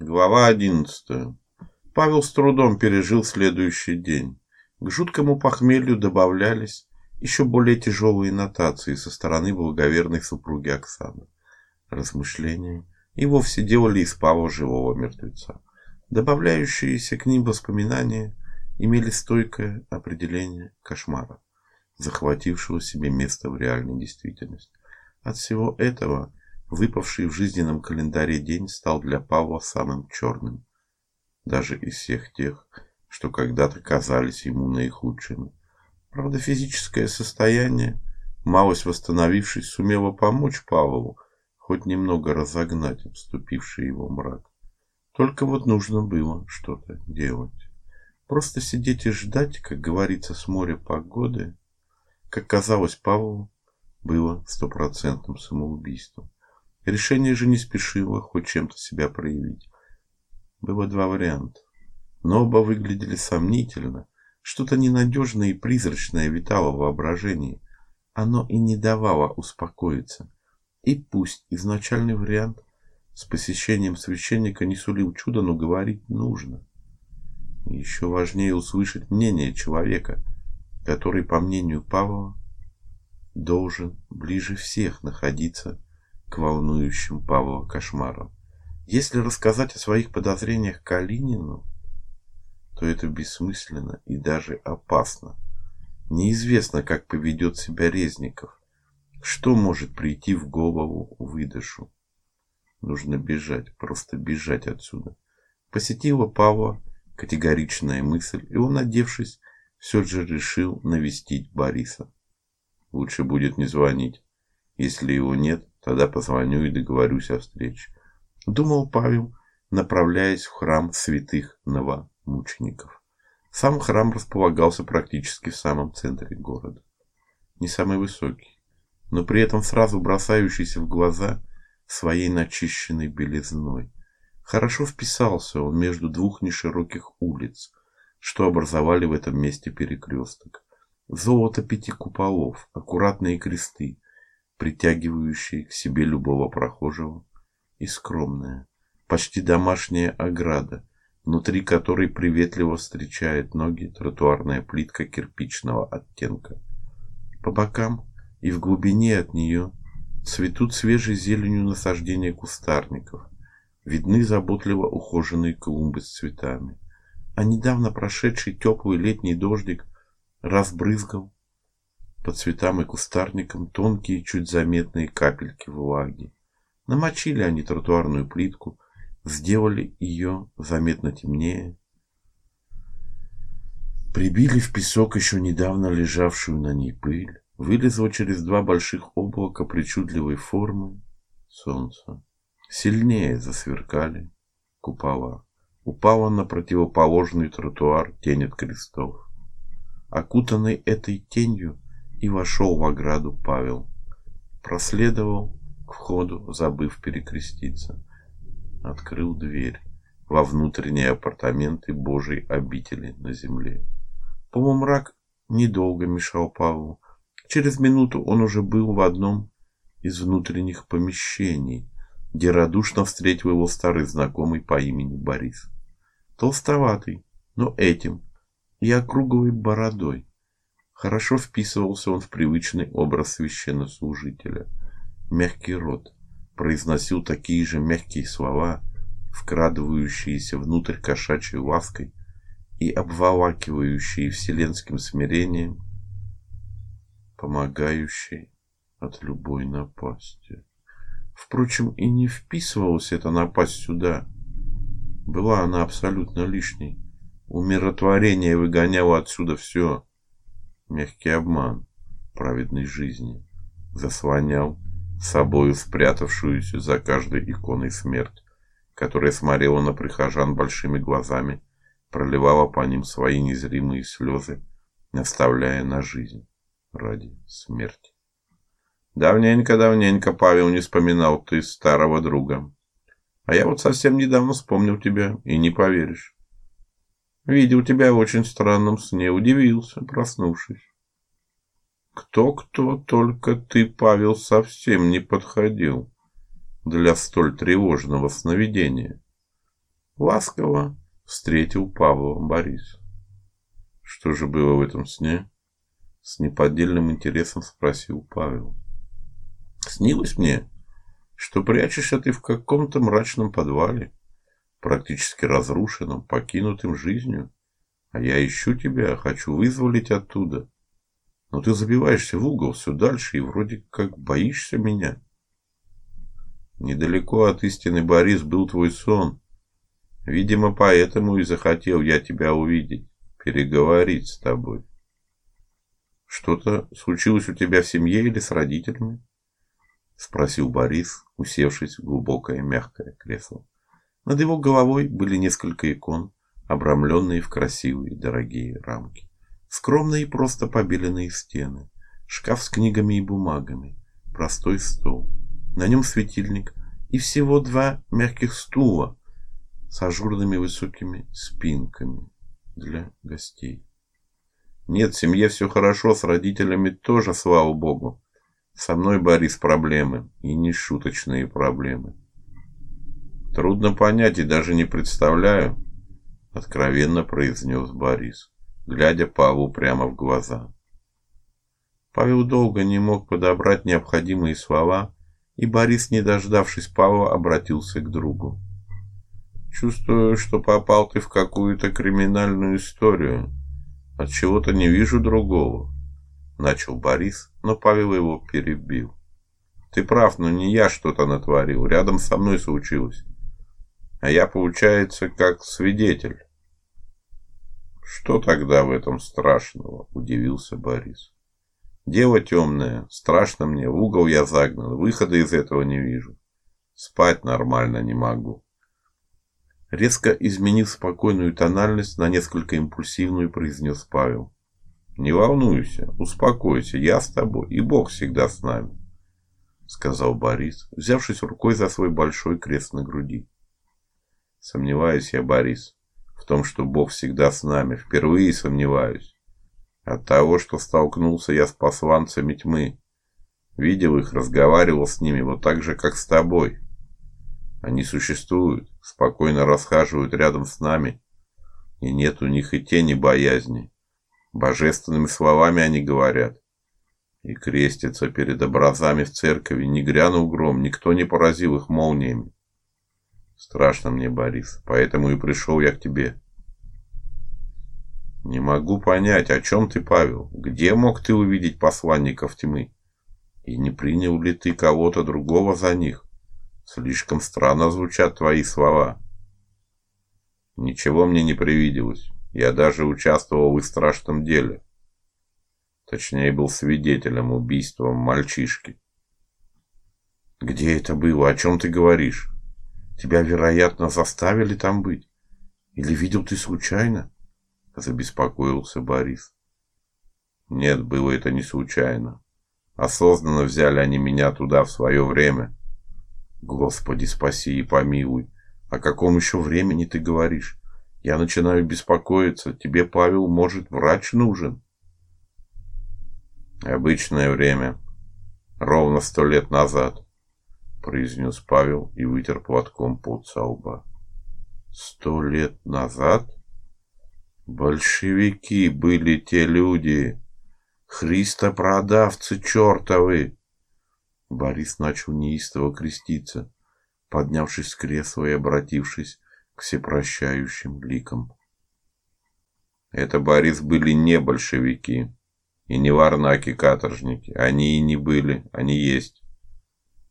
Глава одиннадцатая. Павел с трудом пережил следующий день. К жуткому похмелью добавлялись еще более тяжелые нотации со стороны благоверной супруги Оксаны. Размышления и вовсе делали из Павла живого мертвеца. Добавляющиеся к ним воспоминания имели стойкое определение кошмара, захватившего себе место в реальной действительности. От всего этого выпавший в жизненном календаре день стал для Павла самым черным, даже из всех тех, что когда-то казались ему наихудшими. Правда, физическое состояние, малость восстановившись, сумело помочь Павлу хоть немного разогнать обступивший его мрак. Только вот нужно было что-то делать. Просто сидеть и ждать, как говорится, с моря погоды, как казалось Павлу, было стопроцентным самоубийством. Решение же не спешило хоть чем-то себя проявить. Было два варианта, но оба выглядели сомнительно. Что-то ненадежное и призрачное витало в воображении. Оно и не давало успокоиться. И пусть изначальный вариант с посещением священника не сулил чуда, но говорить нужно. Еще важнее услышать мнение человека, который, по мнению Павла, должен ближе всех находиться к волнующим Павла кошмарам. Если рассказать о своих подозрениях Калинину, то это бессмысленно и даже опасно. Неизвестно, как поведет себя Резников, что может прийти в голову выдышу. Нужно бежать, просто бежать отсюда. Посетила Павла категоричная мысль, и он, одевшись, все же решил навестить Бориса. Лучше будет не звонить. Если его нет, тогда позвоню и договорюсь о встрече. Думал Павел, направляясь в храм святых новомучеников. Сам храм располагался практически в самом центре города. Не самый высокий, но при этом сразу бросающийся в глаза своей начищенной белизной. Хорошо вписался он между двух нешироких улиц, что образовали в этом месте перекресток. Золото пяти куполов, аккуратные кресты, притягивающие к себе любого прохожего, и скромная, почти домашняя ограда, внутри которой приветливо встречает ноги тротуарная плитка кирпичного оттенка. По бокам и в глубине от нее цветут свежей зеленью насаждения кустарников, видны заботливо ухоженные клумбы с цветами. А недавно прошедший теплый летний дождик разбрызгал по цветам и кустарникам тонкие, чуть заметные капельки влаги. Намочили они тротуарную плитку, сделали ее заметно темнее, прибили в песок еще недавно лежавшую на ней пыль, вылезло через два больших облака причудливой формы солнца. Сильнее засверкали купола. Упала на противоположный тротуар тень от крестов. Окутанный этой тенью и вошел в ограду Павел. Проследовал к входу, забыв перекреститься. Открыл дверь во внутренние апартаменты Божьей обители на земле. Полумрак недолго мешал Павлу. Через минуту он уже был в одном из внутренних помещений, где радушно встретил его старый знакомый по имени Борис. Толстоватый, но этим и округлой бородой. Хорошо вписывался он в привычный образ священнослужителя. Мягкий рот произносил такие же мягкие слова, вкрадывающиеся внутрь кошачьей лаской и обволакивающие вселенским смирением, помогающие от любой напасти. Впрочем, и не вписывалась эта напасть сюда. Была она абсолютно лишней. Умиротворение выгоняло отсюда все. Мягкий обман праведной жизни заслонял собою спрятавшуюся за каждой иконой смерть, которая смотрела на прихожан большими глазами, проливала по ним свои незримые слезы, наставляя на жизнь ради смерти. Давненько-давненько Павел не вспоминал ты старого друга. А я вот совсем недавно вспомнил тебя, и не поверишь. Видел тебя в очень странном сне, удивился, проснувшись. Кто-кто, только ты, Павел, совсем не подходил для столь тревожного сновидения. ласково встретил Павла Борис. Что же было в этом сне? С неподдельным интересом спросил Павел. Снилось мне, что прячешься ты в каком-то мрачном подвале, практически разрушенном, покинутым жизнью, а я ищу тебя, хочу вызволить оттуда. Но ты забиваешься в угол все дальше и вроде как боишься меня. Недалеко от истины, Борис, был твой сон. Видимо, поэтому и захотел я тебя увидеть, переговорить с тобой. Что-то случилось у тебя в семье или с родителями? спросил Борис, усевшись в глубокое мягкое кресло. Над его головой были несколько икон, обрамленные в красивые дорогие рамки. Скромные и просто побеленные стены, шкаф с книгами и бумагами, простой стол. На нем светильник и всего два мягких стула с ажурными высокими спинками для гостей. Нет, в семье все хорошо, с родителями тоже, слава богу. Со мной, Борис, проблемы, и не шуточные проблемы. Трудно понять и даже не представляю, откровенно произнес Борис, глядя Павлу прямо в глаза. Павел долго не мог подобрать необходимые слова, и Борис, не дождавшись Павла, обратился к другу. Чувствую, что попал ты в какую-то криминальную историю. От чего-то не вижу другого, начал Борис, но Павел его перебил. Ты прав, но не я что-то натворил, рядом со мной случилось. А я, получается, как свидетель. Что тогда в этом страшного? удивился Борис. Дело темное, страшно мне, в угол я загнан, выхода из этого не вижу. Спать нормально не могу. Резко изменив спокойную тональность на несколько импульсивную, произнес Павел: "Не волнуйся, успокойся, я с тобой, и Бог всегда с нами", сказал Борис, взявшись рукой за свой большой крест на груди. Сомневаюсь я, Борис, в том, что Бог всегда с нами, впервые сомневаюсь. От того, что столкнулся я с посланцами тьмы, видел их, разговаривал с ними вот так же, как с тобой. Они существуют, спокойно расхаживают рядом с нами, и нет у них и тени боязни. Божественными словами они говорят. И крестятся перед образами в церкви, не грянул гром, никто не поразил их молниями. Страшно мне, Борис, поэтому и пришел я к тебе. Не могу понять, о чем ты, Павел? Где мог ты увидеть посланников тьмы? И не принял ли ты кого-то другого за них? Слишком странно звучат твои слова. Ничего мне не привиделось. Я даже участвовал в страшном деле. Точнее, был свидетелем убийства мальчишки. Где это было? О чем ты говоришь? Тебя, вероятно, заставили там быть. Или видел ты случайно? забеспокоился Борис. Нет, было это не случайно. Осознанно взяли они меня туда в свое время. Господи, спаси и помилуй. О каком еще времени ты говоришь? Я начинаю беспокоиться. Тебе, Павел, может, врач нужен? Обычное время. Ровно сто лет назад, произнес Павел и вытер платком пот со лба. Сто лет назад? Большевики были те люди, христопродавцы чертовы. Борис начал неистово креститься, поднявшись с кресла и обратившись к всепрощающим ликам. Это, Борис, были не большевики и не варнаки-каторжники. Они и не были, они есть.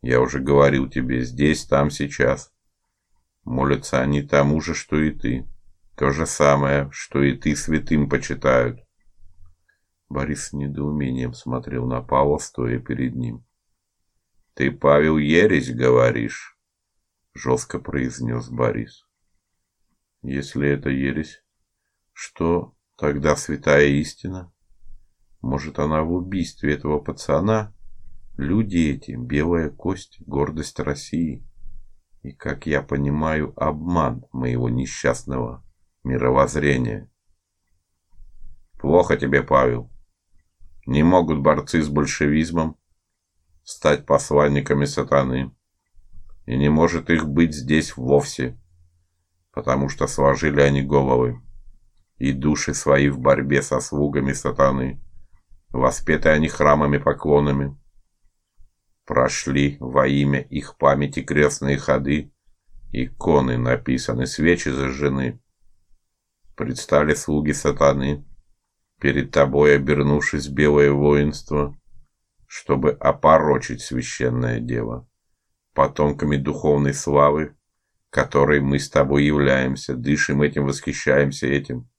Я уже говорил тебе, здесь, там, сейчас. Молятся они тому же, что и ты. То же самое, что и ты святым почитают. Борис с недоумением смотрел на Павла, стоя перед ним. Ты, Павел, ересь говоришь, жестко произнес Борис. Если это ересь, что тогда святая истина? Может, она в убийстве этого пацана? Люди эти белая кость, гордость России. И, как я понимаю, обман моего несчастного мировоззрения. Плохо тебе, Павел. Не могут борцы с большевизмом стать посланниками сатаны. И не может их быть здесь вовсе. потому что сложили они головы и души свои в борьбе со слугами сатаны. Воспеты они храмами поклонами. Прошли во имя их памяти крестные ходы, иконы написаны, свечи зажжены. Предстали слуги сатаны, перед тобой обернувшись белое воинство, чтобы опорочить священное дело. Потомками духовной славы, которой мы с тобой являемся, дышим этим, восхищаемся этим.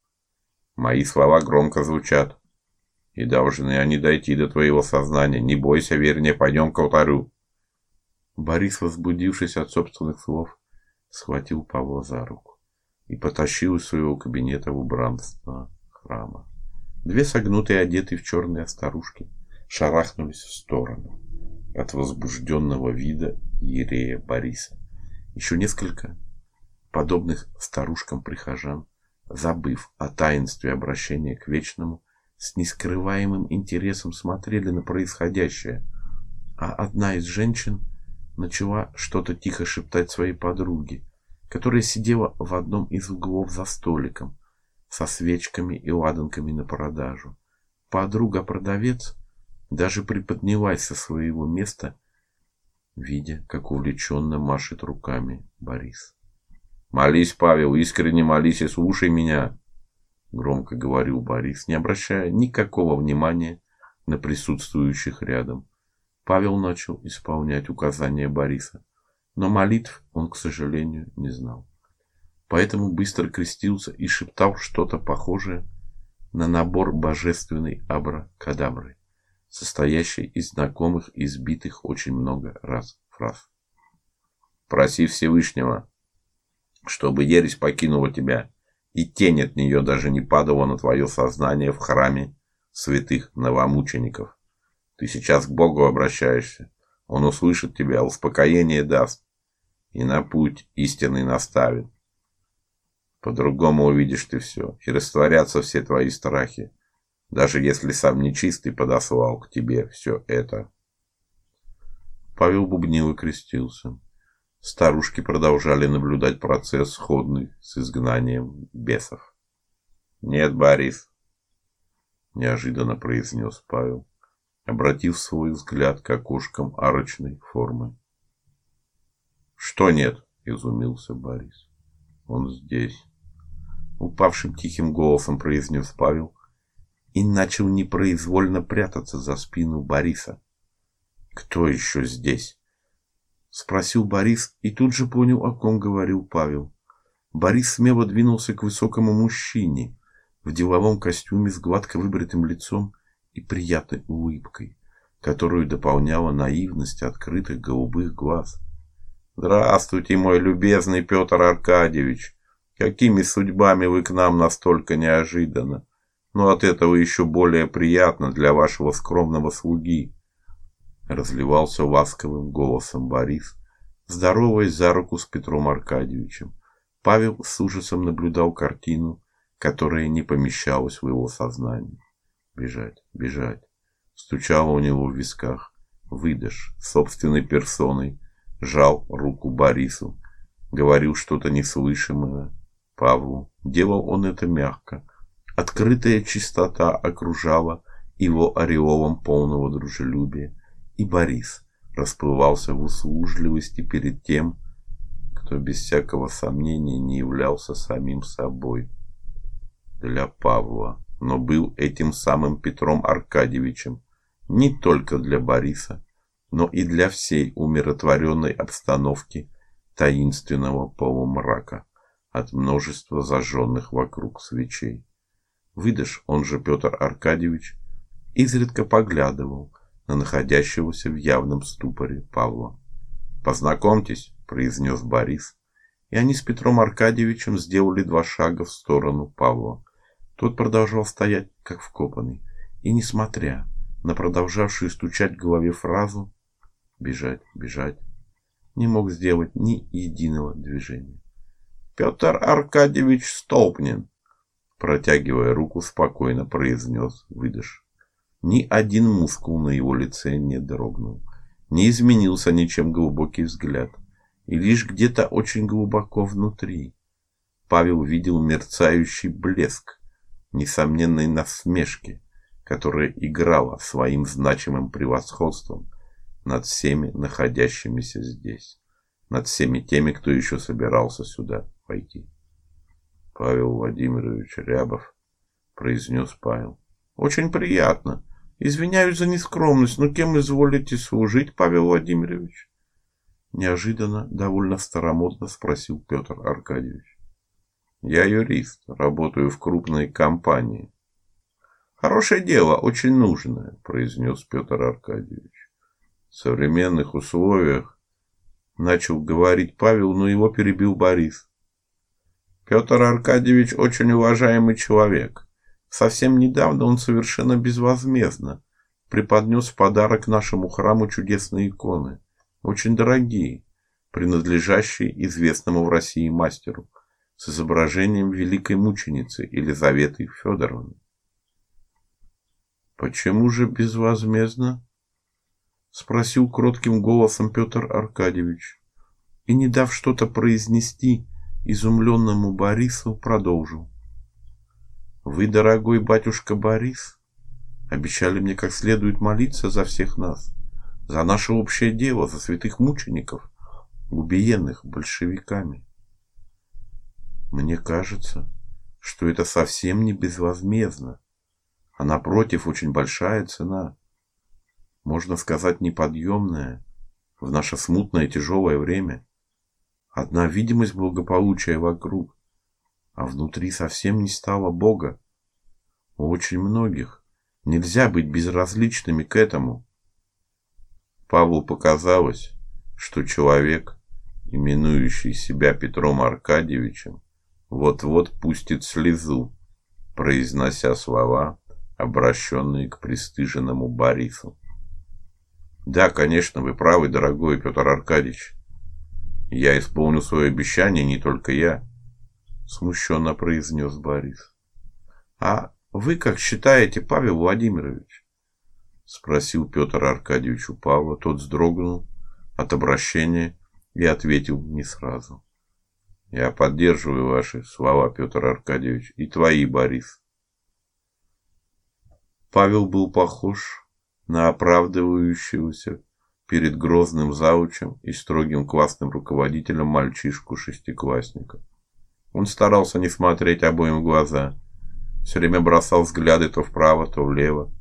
Мои слова громко звучат, и должны они дойти до твоего сознания. Не бойся, вернее, пойдем к алтарю. Борис, возбудившись от собственных слов, схватил Павла за руку и потащил из своего кабинета в убранство храма. Две согнутые, одетые в черные старушки, шарахнулись в сторону от возбужденного вида иерея Бориса. Еще несколько подобных старушкам прихожан забыв о таинстве обращения к вечному, с нескрываемым интересом смотрели на происходящее. А одна из женщин начала что-то тихо шептать своей подруге, которая сидела в одном из углов за столиком со свечками и ладанками на продажу. Подруга-продавец даже приподнялась со своего места, видя, как увлеченно машет руками Борис. Молись, Павел, искренне молись и слушай меня, громко говорил Борис, не обращая никакого внимания на присутствующих рядом. Павел начал исполнять указания Бориса, но молитв он, к сожалению, не знал. Поэтому быстро крестился и шептал что-то похожее на набор божественной абракадабры, состоящий из знакомых и избитых очень много раз фраз. Проси Всевышнего, чтобы ересь покинула тебя, и тень от нее даже не падала на твое сознание в храме святых новомучеников. Ты сейчас к Богу обращаешься. Он услышит тебя, успокоение даст и на путь истинный наставит. По-другому увидишь ты все, и растворятся все твои страхи, даже если сам нечистый подослал к тебе все это. Павел бубнил и крестился. Старушки продолжали наблюдать процесс сходный с изгнанием бесов. "Нет, Борис", неожиданно произнес Павел, обратив свой взгляд к окошкам арочной формы. "Что нет?" изумился Борис. "Он здесь", упавшим тихим голосом произнес Павел и начал непроизвольно прятаться за спину Бориса. "Кто еще здесь?" Спросил Борис и тут же понял, о ком говорил Павел. Борис смело двинулся к высокому мужчине в деловом костюме с гладко выбритым лицом и приятной улыбкой, которую дополняла наивность открытых голубых глаз. Здравствуйте, мой любезный Петр Аркадьевич. Какими судьбами вы к нам настолько неожиданно? Но от этого еще более приятно для вашего скромного слуги разливался ласковым голосом Борис, здороваясь за руку с Петром Аркадьевичем. Павел с ужасом наблюдал картину, которая не помещалась в его сознании. Бежать, бежать. Стучало у него в висках. Выдашь собственной персоной, жал руку Борису, говорил что-то неслышимое Павлу. Делал он это мягко. Открытая чистота окружала его ореолом полного дружелюбия и Борис расплывался в услужливости перед тем, кто без всякого сомнения не являлся самим собой для Павла, но был этим самым Петром Аркадьевичем не только для Бориса, но и для всей умиротворенной обстановки таинственного полумрака от множества зажженных вокруг свечей. Выдыш, он же Петр Аркадьевич, изредка поглядывал на находящегося в явном ступоре Павла. "Познакомьтесь", произнес Борис, и они с Петром Аркадьевичем сделали два шага в сторону Павла. Тот продолжал стоять как вкопанный, и несмотря на продолжавшую стучать в голове фразу бежать, бежать, не мог сделать ни единого движения. Петр Аркадьевич Столпнин, протягивая руку, спокойно произнес выдыш. Ни один мускул на его лице не дрогнул, не изменился ничем глубокий взгляд, и лишь где-то очень глубоко внутри Павел видел мерцающий блеск несомненной насмешки, которая играла своим значимым превосходством над всеми находящимися здесь, над всеми теми, кто еще собирался сюда пойти. Павел Владимирович Рябов произнес Павел. Очень приятно. Извиняюсь за нескромность, но кем изволите служить, Павел Владимирович? Неожиданно, довольно старомодно спросил Петр Аркадьевич. Я юрист, работаю в крупной компании. Хорошее дело, очень нужное, произнес Петр Аркадьевич. В современных условиях начал говорить Павел, но его перебил Борис. Петр Аркадьевич очень уважаемый человек. Совсем недавно он совершенно безвозмездно преподнес в подарок нашему храму чудесные иконы, очень дорогие, принадлежащие известному в России мастеру с изображением великой мученицы Елизаветы Федоровны. Почему же безвозмездно? спросил кротким голосом Петр Аркадьевич и, не дав что-то произнести, изумленному Борису продолжил: Вы, дорогой батюшка Борис, обещали мне как следует молиться за всех нас, за наше общее дело, за святых мучеников, убиенных большевиками. Мне кажется, что это совсем не безвозмездно, а напротив очень большая цена. Можно сказать, неподъемная в наше смутное тяжелое время. Одна видимость благополучия вокруг, а внутри совсем не стало Бога. У очень многих нельзя быть безразличными к этому. Павлу показалось, что человек, именующий себя Петром Аркадьевичем, вот-вот пустит слезу, произнося слова, обращенные к пристыженному Борису. Да, конечно, вы правы, дорогой Петр Аркадьевич. Я исполню свое обещание, не только я, смущенно произнес Борис. А вы как считаете, Павел Владимирович? спросил Петр Аркадьевич у Павла. Тот вздрогнул от обращения и ответил не сразу. Я поддерживаю ваши слова, Петр Аркадьевич, и твои, Борис. Павел был похож на оправдывающегося перед грозным заучем и строгим классным руководителем мальчишку-шестиклассника. Он старался не смотреть обоим в глаза, все время бросал взгляды то вправо, то влево,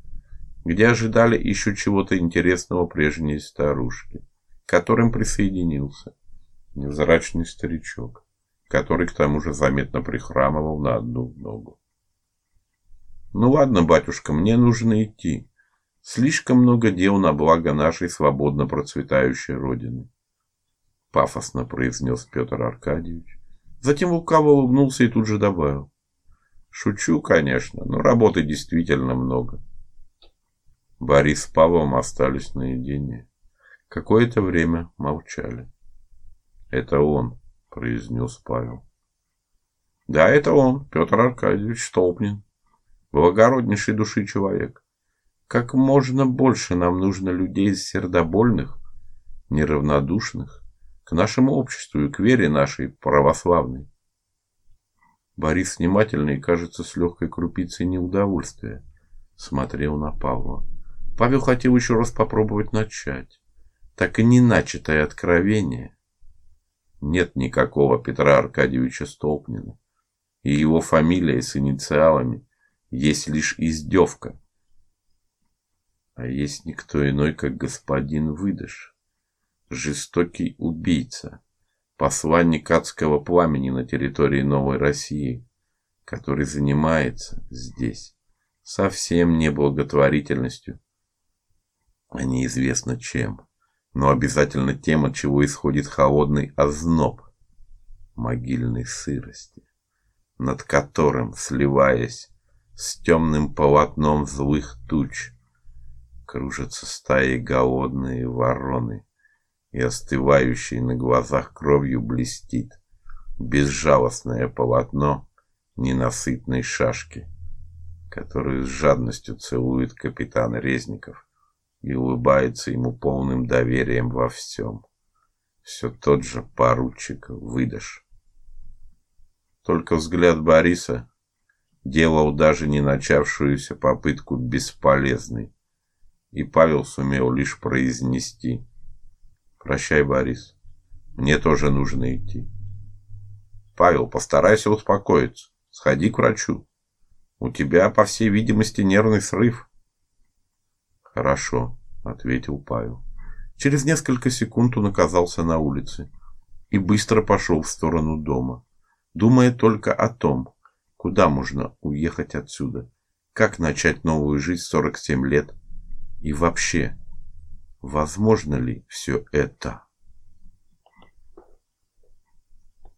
где ожидали еще чего-то интересного прежние старушки, к которым присоединился невзрачный старичок который к тому же заметно прихрамывал на одну ногу. Ну ладно, батюшка, мне нужно идти. Слишком много дел на благо нашей свободно процветающей родины, пафосно произнес Петр Аркадьевич. Затем лукаво улыбнулся и тут же добавил: Шучу, конечно, но работы действительно много. Борис с Павлом остались наедине. Какое-то время молчали. Это он, произнес Павел. Да, это он, Петр Аркадьевич Столпнин, благороднейший души человек. Как можно больше нам нужно людей сердобольных, неравнодушных к нашему обществу и к вере нашей православной. Борис внимательно и, кажется, с легкой крупицей неудовольствия смотрел на Павла. Павел хотел еще раз попробовать начать, так и не начатое откровение нет никакого Петра Аркадьевича Столпнина, и его фамилия с инициалами есть лишь издевка. А есть никто иной, как господин Выдыш, жестокий убийца, посланник адского пламени на территории Новой России, который занимается здесь совсем не благотворительностью, а неизвестно чем. Но обязательно тем, от чего исходит холодный озноб могильной сырости, над которым, сливаясь с темным полотном злых туч, кружатся стаи голодные вороны, и остывающей на глазах кровью блестит безжалостное полотно ненасытной шашки, которую с жадностью целует капитан Резников и улыбается ему полным доверием во всем. Все тот же поручик выдашь. Только взгляд Бориса делал даже не начавшуюся попытку бесполезной. И Павел сумел лишь произнести: "Прощай, Борис. Мне тоже нужно идти". Павел, постарайся успокоиться. Сходи к врачу. У тебя, по всей видимости, нервный срыв. Хорошо, ответил Павел. Через несколько секунд он оказался на улице и быстро пошел в сторону дома, думая только о том, куда можно уехать отсюда, как начать новую жизнь в 47 лет и вообще, возможно ли все это?